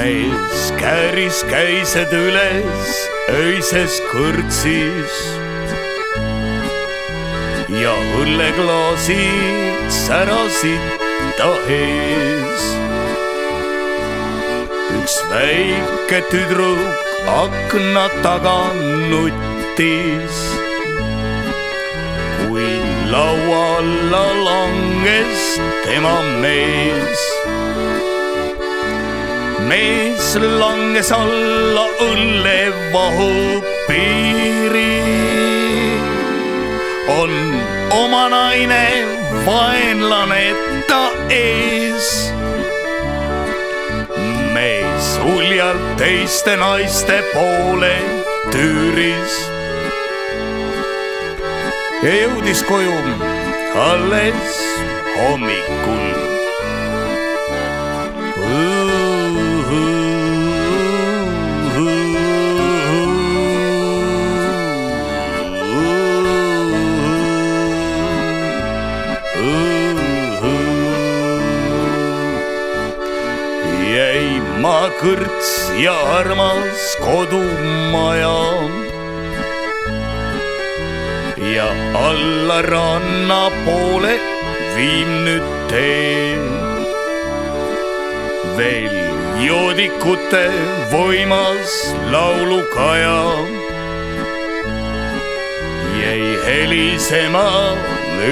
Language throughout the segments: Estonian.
mees kääris käised üles öises kõrtsis ja õlleklaasid särasid ta ees. üks väike tüdruk akna taga nuttis, kui laua alla langes tema mees mees langes alla õllevahu piiri. on oma naine vaenlane ta ees. mees uljalt teiste naiste poole tüüris ja jõudis koju alles hommikul ma kõrts ja armas kodumaja. ja alla ranna poole viib nüüd tee. veel joodikute võimas laulukaja jäi helisema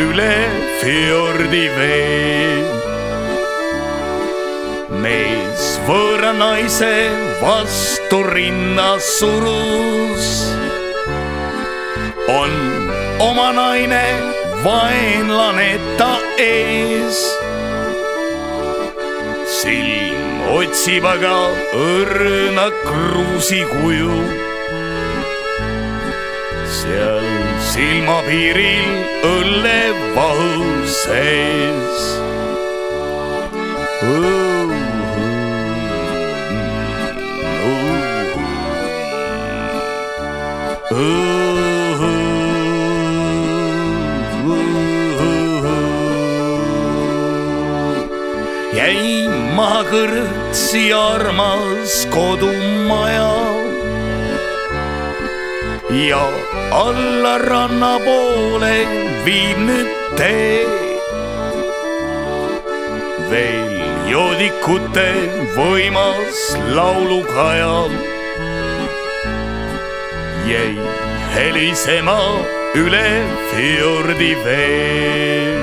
üle fjordi vee mees võõra naise vastu rinna surus. on oma naine vaenlane ta ees. silm otsib aga õrna kruusikuju. seal silmapiiril õllevahu sees. Jäi maha kõrtsi armas kodumaja ja alla ranna poole viib nüüd tee. veel joodikute võimas laulukaja jäi helisema üle fjordi vee.